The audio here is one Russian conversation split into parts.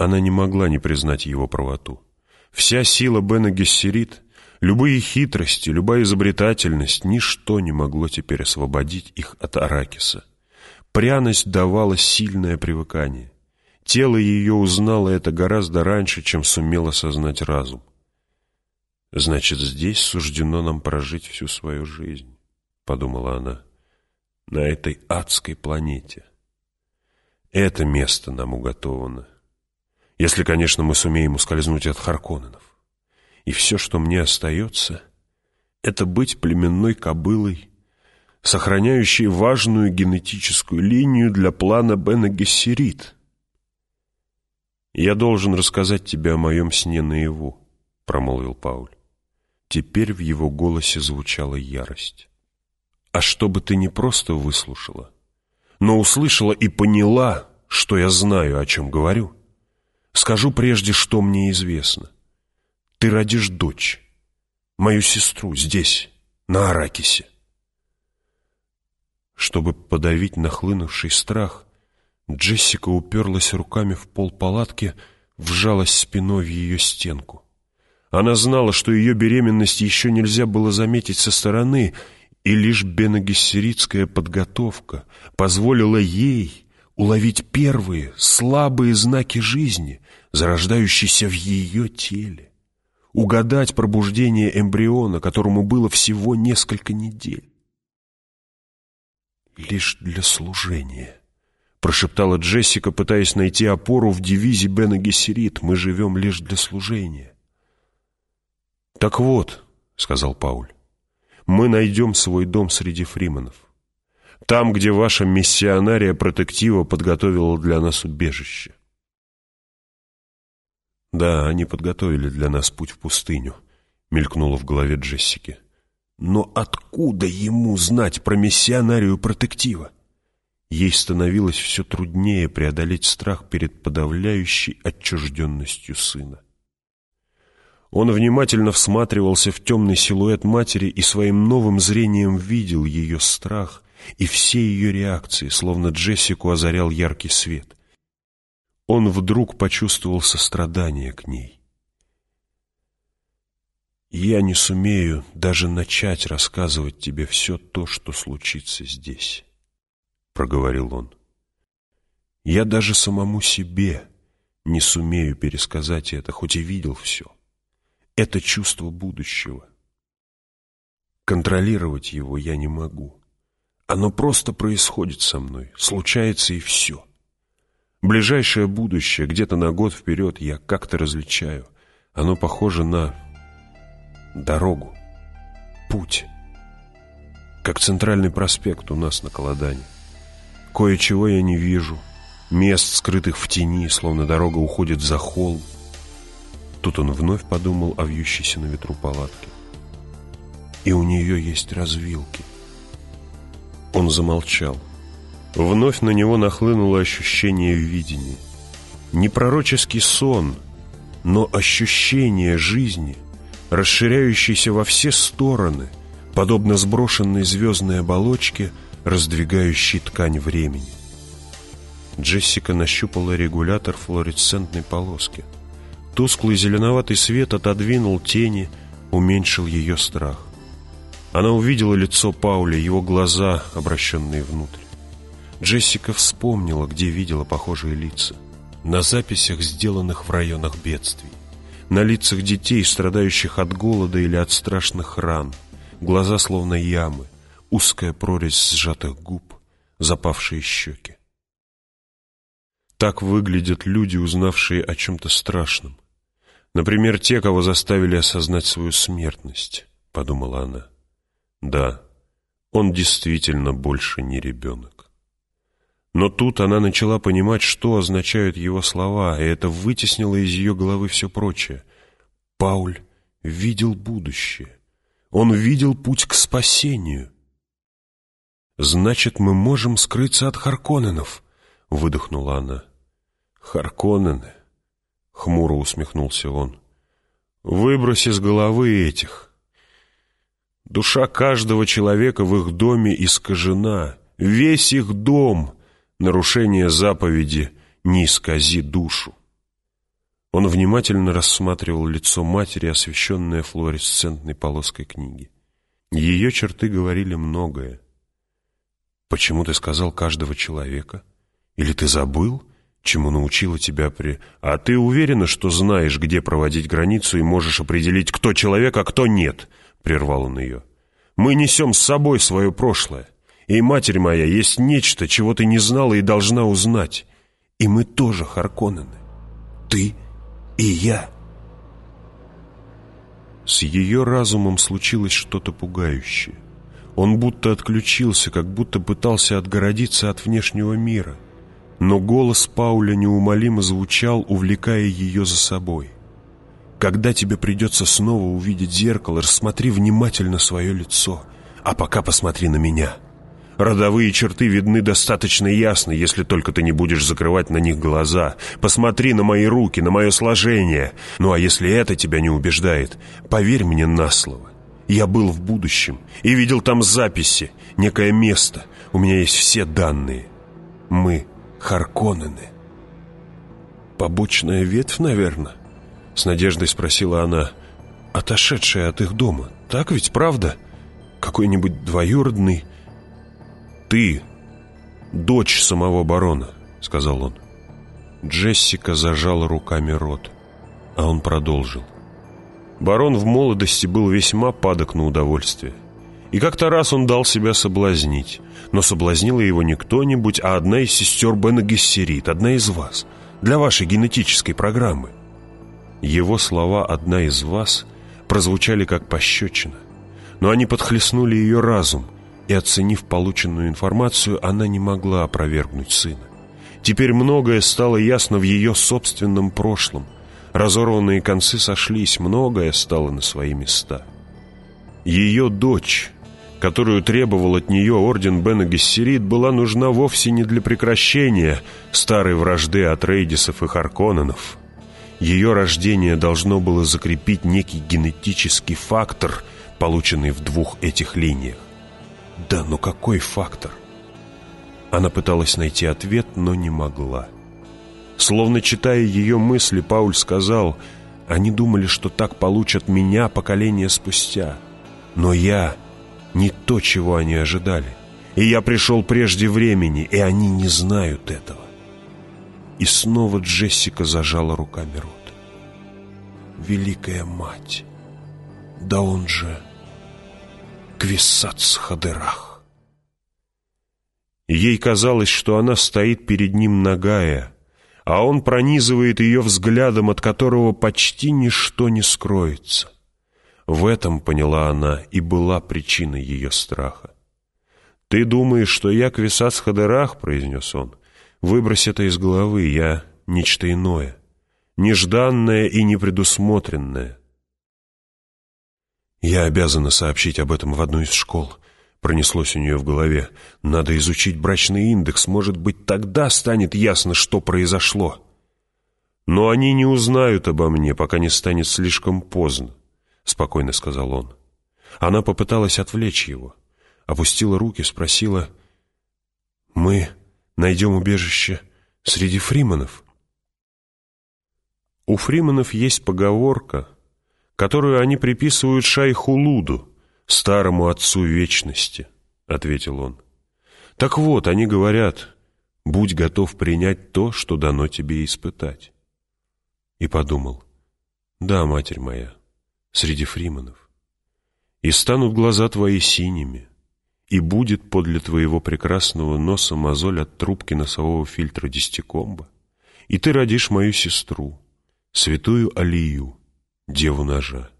Она не могла не признать его правоту. Вся сила Бена Гессерит, любые хитрости, любая изобретательность, ничто не могло теперь освободить их от Аракиса. Пряность давала сильное привыкание. Тело ее узнало это гораздо раньше, чем сумел осознать разум. «Значит, здесь суждено нам прожить всю свою жизнь», — подумала она, — «на этой адской планете. Это место нам уготовано, если, конечно, мы сумеем ускользнуть от Харконненов. И все, что мне остается, это быть племенной кобылой, сохраняющей важную генетическую линию для плана Бена Гессерит. «Я должен рассказать тебе о моем сне наяву», — промолвил Пауль. Теперь в его голосе звучала ярость. «А чтобы ты не просто выслушала, но услышала и поняла, что я знаю, о чем говорю, скажу прежде, что мне известно. Ты родишь дочь, мою сестру, здесь, на Аракисе». Чтобы подавить нахлынувший страх, Джессика уперлась руками в пол палатки, вжалась спиной в ее стенку. Она знала, что ее беременность еще нельзя было заметить со стороны, и лишь бенагессеритская подготовка позволила ей уловить первые слабые знаки жизни, зарождающиеся в ее теле, угадать пробуждение эмбриона, которому было всего несколько недель. «Лишь для служения», — прошептала Джессика, пытаясь найти опору в девизе Бена Гессерит, «мы живем лишь для служения». «Так вот», — сказал Пауль, — «мы найдем свой дом среди фриманов. Там, где ваша миссионария протектива подготовила для нас убежище». «Да, они подготовили для нас путь в пустыню», — мелькнуло в голове Джессики. «Но откуда ему знать про миссионарию протектива?» Ей становилось все труднее преодолеть страх перед подавляющей отчужденностью сына. Он внимательно всматривался в темный силуэт матери и своим новым зрением видел ее страх и все ее реакции, словно Джессику озарял яркий свет. Он вдруг почувствовал сострадание к ней. «Я не сумею даже начать рассказывать тебе все то, что случится здесь», — проговорил он. «Я даже самому себе не сумею пересказать это, хоть и видел все это чувство будущего. Контролировать его я не могу. Оно просто происходит со мной, случается и все. Ближайшее будущее, где-то на год вперед, я как-то различаю. Оно похоже на дорогу, путь. Как центральный проспект у нас на Колодане. Кое-чего я не вижу. Мест, скрытых в тени, словно дорога уходит за холм. Тут он вновь подумал о вьющейся на ветру палатке. И у нее есть развилки. Он замолчал. Вновь на него нахлынуло ощущение видения. Не пророческий сон, но ощущение жизни, расширяющейся во все стороны, подобно сброшенной звездной оболочке, раздвигающей ткань времени. Джессика нащупала регулятор флуоресцентной полоски – Тусклый зеленоватый свет отодвинул тени, уменьшил ее страх. Она увидела лицо Пауля, его глаза, обращенные внутрь. Джессика вспомнила, где видела похожие лица. На записях, сделанных в районах бедствий. На лицах детей, страдающих от голода или от страшных ран. Глаза словно ямы, узкая прорезь сжатых губ, запавшие щеки. Так выглядят люди, узнавшие о чем-то страшном. Например, те, кого заставили осознать свою смертность, — подумала она. Да, он действительно больше не ребенок. Но тут она начала понимать, что означают его слова, и это вытеснило из ее головы все прочее. Пауль видел будущее. Он видел путь к спасению. «Значит, мы можем скрыться от Харконненов», — выдохнула она. Харконнены, хмуро усмехнулся он. Выбрось из головы этих. Душа каждого человека в их доме искажена. Весь их дом — нарушение заповеди «не искази душу». Он внимательно рассматривал лицо матери, освещенное флуоресцентной полоской книги. Ее черты говорили многое. «Почему ты сказал каждого человека? Или ты забыл, чему научила тебя при... А ты уверена, что знаешь, где проводить границу и можешь определить, кто человек, а кто нет?» — прервал он ее. «Мы несем с собой свое прошлое. И, матерь моя, есть нечто, чего ты не знала и должна узнать. И мы тоже Харконнены. Ты и я». С ее разумом случилось что-то пугающее. Он будто отключился, как будто пытался отгородиться от внешнего мира. Но голос Пауля неумолимо звучал, увлекая ее за собой. «Когда тебе придется снова увидеть зеркало, рассмотри внимательно свое лицо, а пока посмотри на меня». Родовые черты видны достаточно ясно, если только ты не будешь закрывать на них глаза. Посмотри на мои руки, на мое сложение. Ну а если это тебя не убеждает, поверь мне на слово. Я был в будущем и видел там записи, некое место. У меня есть все данные. Мы Харконнены. «Побочная ветвь, наверное?» С надеждой спросила она. «Отошедшая от их дома. Так ведь, правда? Какой-нибудь двоюродный...» «Ты дочь самого барона», — сказал он. Джессика зажала руками рот, а он продолжил. Барон в молодости был весьма падок на удовольствие. И как-то раз он дал себя соблазнить. Но соблазнила его не кто-нибудь, а одна из сестер Бена Гессерит, одна из вас, для вашей генетической программы. Его слова «одна из вас» прозвучали как пощечина. Но они подхлестнули ее разум — и, оценив полученную информацию, она не могла опровергнуть сына. Теперь многое стало ясно в ее собственном прошлом. Разорванные концы сошлись, многое стало на свои места. Ее дочь, которую требовал от нее орден Бена Гессерит, была нужна вовсе не для прекращения старой вражды от Рейдисов и Харконненов. Ее рождение должно было закрепить некий генетический фактор, полученный в двух этих линиях. Да, но какой фактор? Она пыталась найти ответ, но не могла. Словно читая ее мысли, Пауль сказал, «Они думали, что так получат меня поколение спустя. Но я не то, чего они ожидали. И я пришел прежде времени, и они не знают этого». И снова Джессика зажала руками рот. «Великая мать! Да он же...» Квисац-Хадырах. Ей казалось, что она стоит перед ним нагая, а он пронизывает ее взглядом, от которого почти ничто не скроется. В этом, поняла она, и была причина ее страха. «Ты думаешь, что я Квисац-Хадырах?» — произнес он. «Выбрось это из головы, я нечто иное, нежданное и непредусмотренное. «Я обязана сообщить об этом в одну из школ», — пронеслось у нее в голове. «Надо изучить брачный индекс, может быть, тогда станет ясно, что произошло». «Но они не узнают обо мне, пока не станет слишком поздно», — спокойно сказал он. Она попыталась отвлечь его, опустила руки, спросила, «Мы найдем убежище среди фриманов?» У фриманов есть поговорка — которую они приписывают шайху Луду, старому отцу вечности», — ответил он. «Так вот, они говорят, будь готов принять то, что дано тебе испытать». И подумал, «Да, матерь моя, среди фриманов. И станут глаза твои синими, и будет подле твоего прекрасного носа мозоль от трубки носового фильтра десятикомба, и ты родишь мою сестру, святую Алию, деву ножа.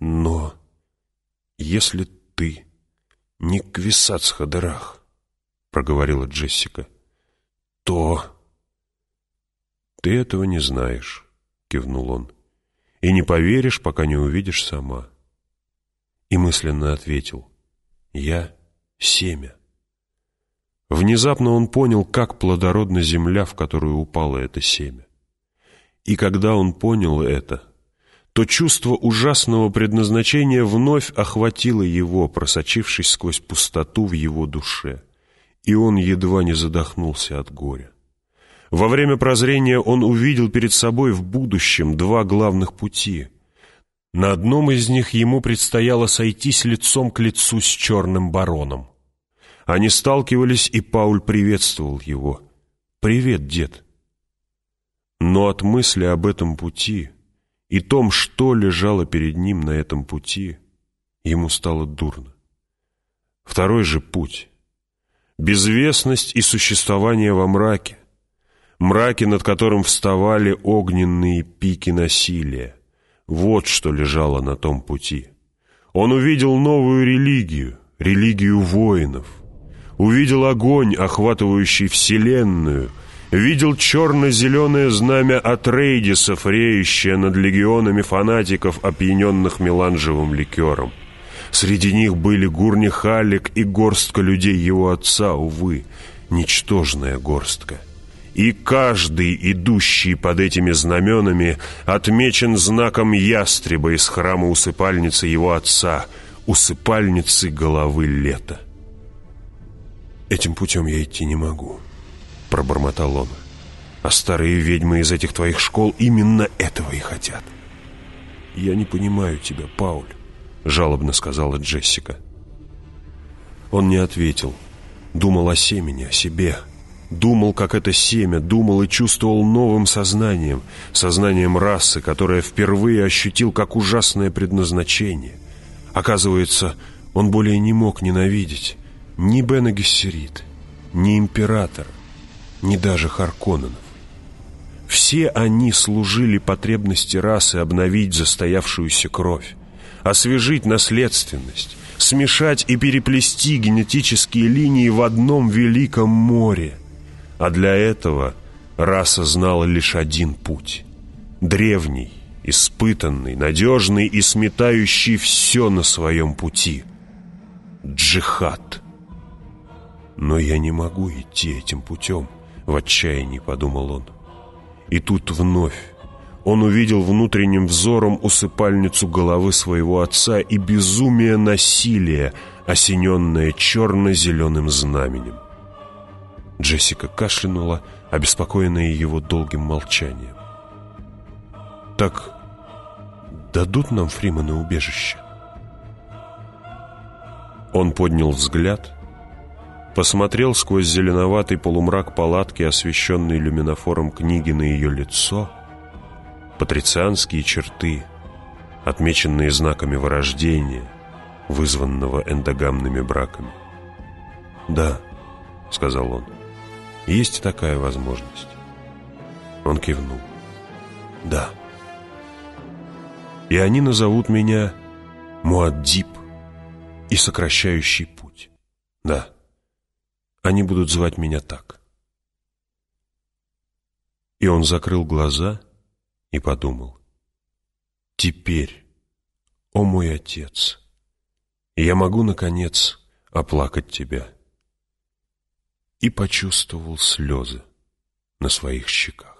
Но если ты не Квисац Хадырах, проговорила Джессика, то... Ты этого не знаешь, кивнул он, и не поверишь, пока не увидишь сама. И мысленно ответил, я семя. Внезапно он понял, как плодородна земля, в которую упало это семя. И когда он понял это, то чувство ужасного предназначения вновь охватило его, просочившись сквозь пустоту в его душе, и он едва не задохнулся от горя. Во время прозрения он увидел перед собой в будущем два главных пути. На одном из них ему предстояло сойтись лицом к лицу с черным бароном. Они сталкивались, и Пауль приветствовал его. «Привет, дед». Но от мысли об этом пути и том, что лежало перед ним на этом пути, ему стало дурно. Второй же путь — безвестность и существование во мраке, мраке, над которым вставали огненные пики насилия. Вот что лежало на том пути. Он увидел новую религию, религию воинов. Увидел огонь, охватывающий вселенную. Видел черно-зеленое знамя Атрейдисов, реющее над легионами фанатиков, опьяненных меланжевым ликером. Среди них были Гурни Халик и горстка людей его отца, увы, ничтожная горстка. И каждый, идущий под этими знаменами, отмечен знаком ястреба из храма усыпальницы его отца, усыпальницы головы лета. «Этим путем я идти не могу», — пробормотал он. «А старые ведьмы из этих твоих школ именно этого и хотят». «Я не понимаю тебя, Пауль», — жалобно сказала Джессика. Он не ответил. Думал о семени, о себе. Думал, как это семя, думал и чувствовал новым сознанием, сознанием расы, которое впервые ощутил как ужасное предназначение. Оказывается, он более не мог ненавидеть ни Бена Гессерит, ни императора, ни даже Харконненов. Все они служили потребности расы обновить застоявшуюся кровь, освежить наследственность, смешать и переплести генетические линии в одном великом море. А для этого раса знала лишь один путь. Древний, испытанный, надежный и сметающий все на своем пути. Джихад. «Но я не могу идти этим путем», — в отчаянии подумал он. И тут вновь он увидел внутренним взором усыпальницу головы своего отца и безумие насилия, осененное черно-зеленым знаменем. Джессика кашлянула, обеспокоенная его долгим молчанием. «Так дадут нам Фриманы убежище?» Он поднял взгляд, посмотрел сквозь зеленоватый полумрак палатки, освещенный люминофором книги на ее лицо — патрицианские черты, отмеченные знаками вырождения, вызванного эндогамными браками. «Да», — сказал он, — «есть такая возможность». Он кивнул. «Да». «И они назовут меня Муаддиб и сокращающий путь». «Да, они будут звать меня так». И он закрыл глаза и подумал, «Теперь, о мой отец, я могу, наконец, оплакать тебя». И почувствовал слезы на своих щеках.